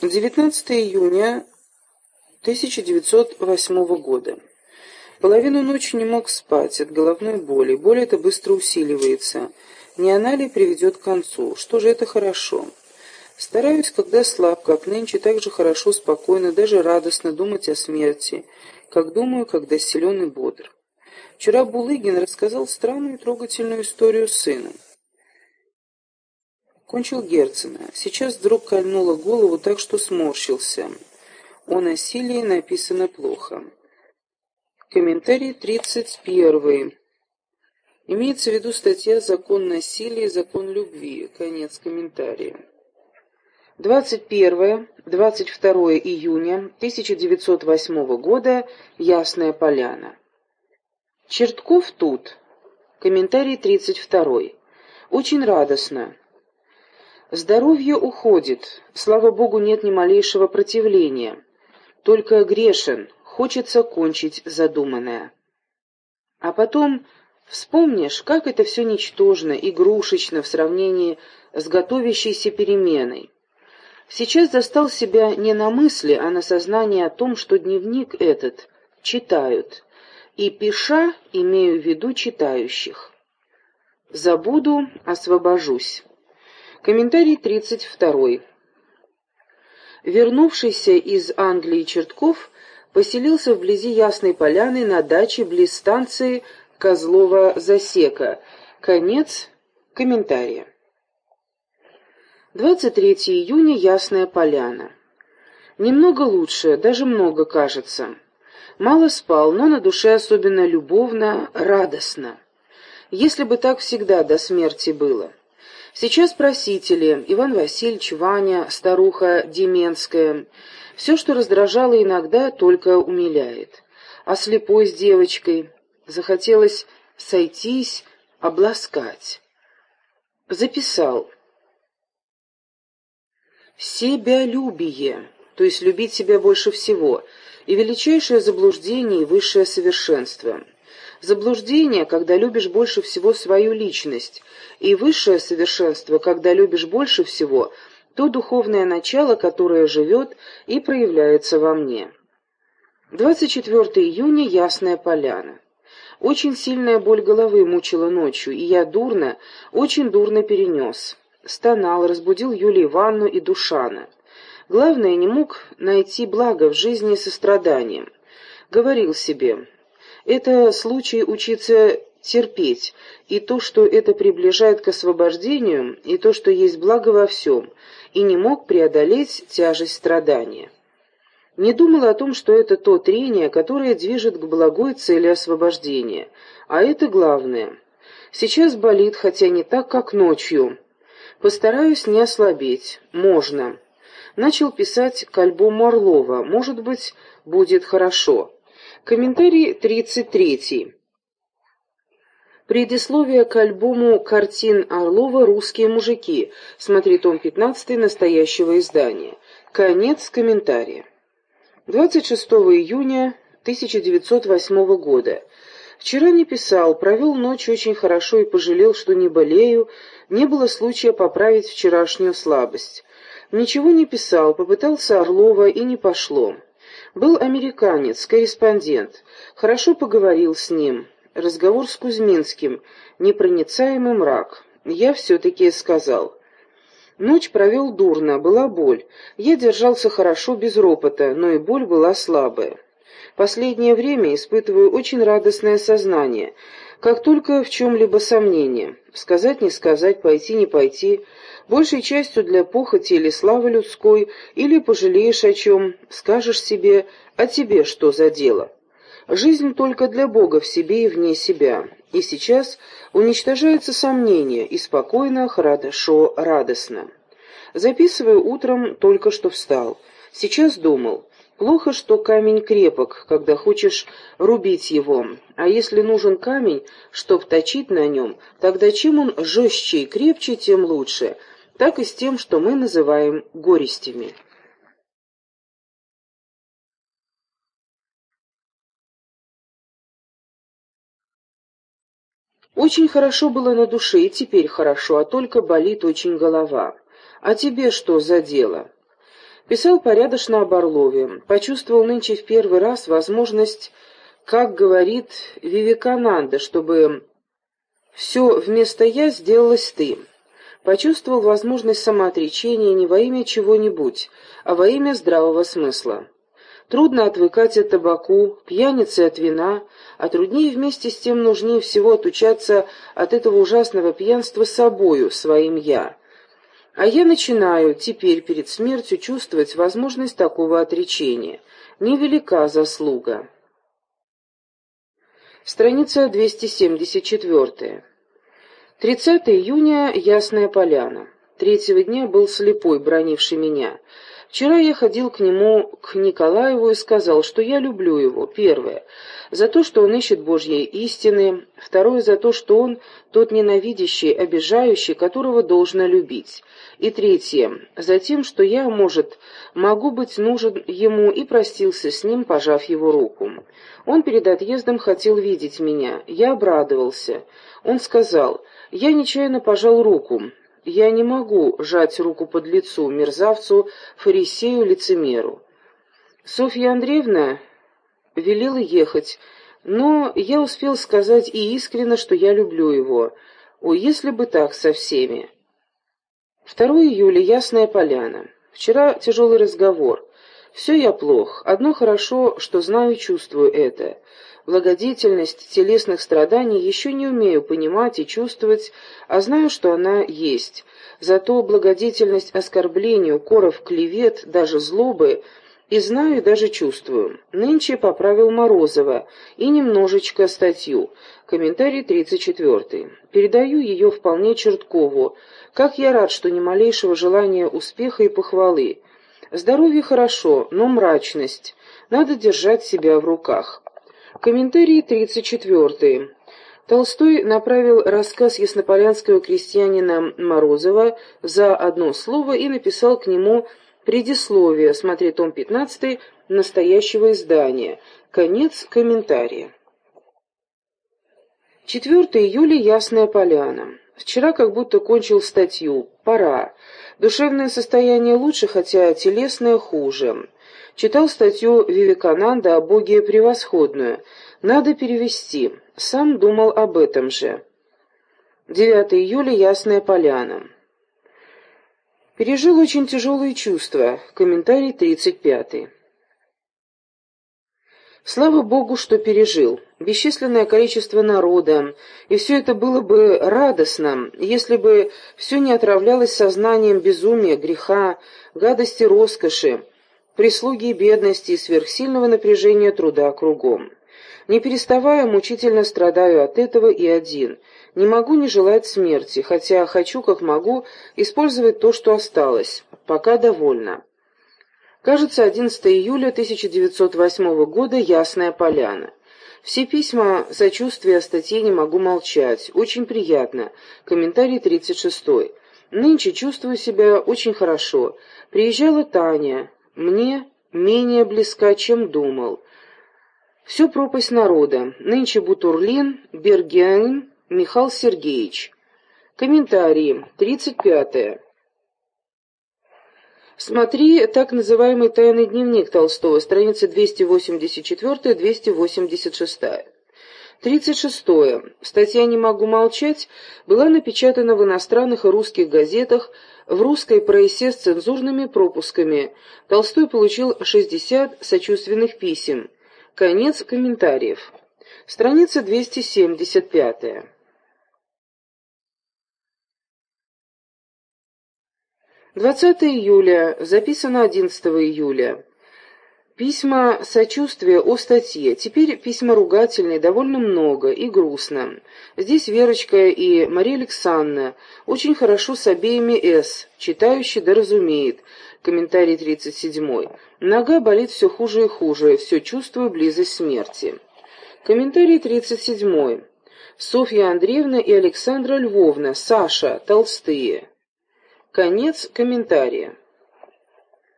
19 июня 1908 года. Половину ночи не мог спать от головной боли. Боль эта быстро усиливается. Не она ли приведет к концу? Что же это хорошо? Стараюсь, когда слаб, как нынче, так же хорошо, спокойно, даже радостно думать о смерти, как думаю, когда силен и бодр. Вчера Булыгин рассказал странную и трогательную историю сыну. Кончил Герцена. Сейчас вдруг кольнуло голову так, что сморщился. О насилии написано плохо. Комментарий 31. Имеется в виду статья «Закон насилия и закон любви». Конец комментария. 21-22 июня 1908 года. Ясная Поляна. Чертков тут. Комментарий 32. Очень радостно. Здоровье уходит, слава богу, нет ни малейшего противления. Только грешен, хочется кончить задуманное. А потом вспомнишь, как это все ничтожно, игрушечно в сравнении с готовящейся переменой. Сейчас застал себя не на мысли, а на сознании о том, что дневник этот читают, и, пиша, имею в виду читающих. Забуду, освобожусь. Комментарий 32. Вернувшийся из Англии Чертков поселился вблизи Ясной Поляны на даче близ станции Козлова-Засека. Конец комментария. 23 июня. Ясная Поляна. Немного лучше, даже много кажется. Мало спал, но на душе особенно любовно, радостно. Если бы так всегда до смерти было. Сейчас просители, Иван Васильевич, Ваня, старуха Деменская. Все, что раздражало иногда, только умиляет. А слепой с девочкой. Захотелось сойтись, обласкать. Записал. Себялюбие, то есть любить себя больше всего, и величайшее заблуждение и высшее совершенство — Заблуждение, когда любишь больше всего свою личность, и высшее совершенство, когда любишь больше всего то духовное начало, которое живет и проявляется во мне. 24 июня, Ясная Поляна. Очень сильная боль головы мучила ночью, и я дурно, очень дурно перенес. Стонал, разбудил Юлию Ивановну и Душана. Главное, не мог найти благо в жизни состраданием. Говорил себе, это случай учиться терпеть, и то, что это приближает к освобождению, и то, что есть благо во всем, и не мог преодолеть тяжесть страдания. Не думал о том, что это то трение, которое движет к благой цели освобождения, а это главное. Сейчас болит, хотя не так, как ночью. Постараюсь не ослабеть. Можно. Начал писать к альбому Орлова. Может быть, будет хорошо. Комментарий 33. Предисловие к альбому картин Орлова «Русские мужики». Смотри том 15 настоящего издания. Конец комментария. 26 июня 1908 года. Вчера не писал, провел ночь очень хорошо и пожалел, что не болею, не было случая поправить вчерашнюю слабость. Ничего не писал, попытался Орлова и не пошло. Был американец, корреспондент. Хорошо поговорил с ним. Разговор с Кузьминским. Непроницаемый мрак. Я все-таки сказал. Ночь провел дурно, была боль. Я держался хорошо, без ропота, но и боль была слабая. Последнее время испытываю очень радостное сознание. Как только в чем-либо сомнение. Сказать, не сказать, пойти, не пойти — большей частью для похоти или славы людской, или пожалеешь о чем, скажешь себе, а тебе что за дело? Жизнь только для Бога в себе и вне себя. И сейчас уничтожается сомнение, и спокойно, хорошо, радостно. Записываю утром, только что встал. Сейчас думал. Плохо, что камень крепок, когда хочешь рубить его. А если нужен камень, чтоб точить на нем, тогда чем он жестче и крепче, тем лучше так и с тем, что мы называем горестями. Очень хорошо было на душе, и теперь хорошо, а только болит очень голова. А тебе что за дело? Писал порядочно об Орлове. Почувствовал нынче в первый раз возможность, как говорит Вивекананда, чтобы все вместо «я» сделалось «ты». Почувствовал возможность самоотречения не во имя чего-нибудь, а во имя здравого смысла. Трудно отвыкать от табаку, пьяницы от вина, а труднее вместе с тем нужнее всего отучаться от этого ужасного пьянства собою, своим «я». А я начинаю теперь перед смертью чувствовать возможность такого отречения. Невелика заслуга. Страница 274. 30 июня, Ясная Поляна. Третьего дня был слепой, бронивший меня. Вчера я ходил к нему, к Николаеву, и сказал, что я люблю его, первое, за то, что он ищет Божьей истины, второе, за то, что он тот ненавидящий, обижающий, которого должно любить, и третье, за тем, что я, может, могу быть нужен ему, и простился с ним, пожав его руку. Он перед отъездом хотел видеть меня, я обрадовался. Он сказал, я нечаянно пожал руку, я не могу жать руку под лицу мерзавцу, фарисею, лицемеру. Софья Андреевна велела ехать, но я успел сказать и искренне, что я люблю его. О, если бы так со всеми. 2 июля, Ясная Поляна. Вчера тяжелый разговор. Все я плох. Одно хорошо, что знаю и чувствую это. Благодетельность телесных страданий еще не умею понимать и чувствовать, а знаю, что она есть. Зато благодетельность оскорблений, укоров, клевет, даже злобы и знаю и даже чувствую. Нынче поправил Морозова и немножечко статью. Комментарий 34. Передаю ее вполне Черткову. Как я рад, что ни малейшего желания успеха и похвалы. Здоровье хорошо, но мрачность. Надо держать себя в руках. Комментарий 34. Толстой направил рассказ яснополянского крестьянина Морозова за одно слово и написал к нему предисловие, смотри том 15 настоящего издания. Конец комментария. 4 июля, Ясная Поляна. Вчера как будто кончил статью. Пора. Душевное состояние лучше, хотя телесное хуже. Читал статью Вивекананда о Боге превосходную. Надо перевести. Сам думал об этом же. 9 июля, Ясная Поляна. Пережил очень тяжелые чувства. Комментарий 35. Слава Богу, что пережил. Бесчисленное количество народа, и все это было бы радостно, если бы все не отравлялось сознанием безумия, греха, гадости, роскоши, прислуги и бедности и сверхсильного напряжения труда кругом. Не переставая, мучительно страдаю от этого и один. Не могу не желать смерти, хотя хочу, как могу, использовать то, что осталось. Пока довольна. Кажется, 11 июля 1908 года, Ясная Поляна. Все письма сочувствия о статье не могу молчать. Очень приятно. Комментарий 36. Нынче чувствую себя очень хорошо. Приезжала Таня мне менее близка, чем думал. Все пропасть народа. Нынче Бутурлин, Бергиан, Михаил Сергеевич. Комментарии. 35. -е. Смотри так называемый «Тайный дневник» Толстого, страница 284-286. 36. Статья «Не могу молчать» была напечатана в иностранных и русских газетах в русской прессе с цензурными пропусками. Толстой получил 60 сочувственных писем. Конец комментариев. Страница 275. Двадцатое июля. Записано 11 июля. Письма сочувствия о статье. Теперь письма ругательные, довольно много и грустно. Здесь Верочка и Мария Александровна. Очень хорошо с обеими «С». Читающий да разумеет. Комментарий 37. Нога болит все хуже и хуже. Все чувствую близость смерти. Комментарий 37. Софья Андреевна и Александра Львовна. Саша. Толстые. Конец комментария.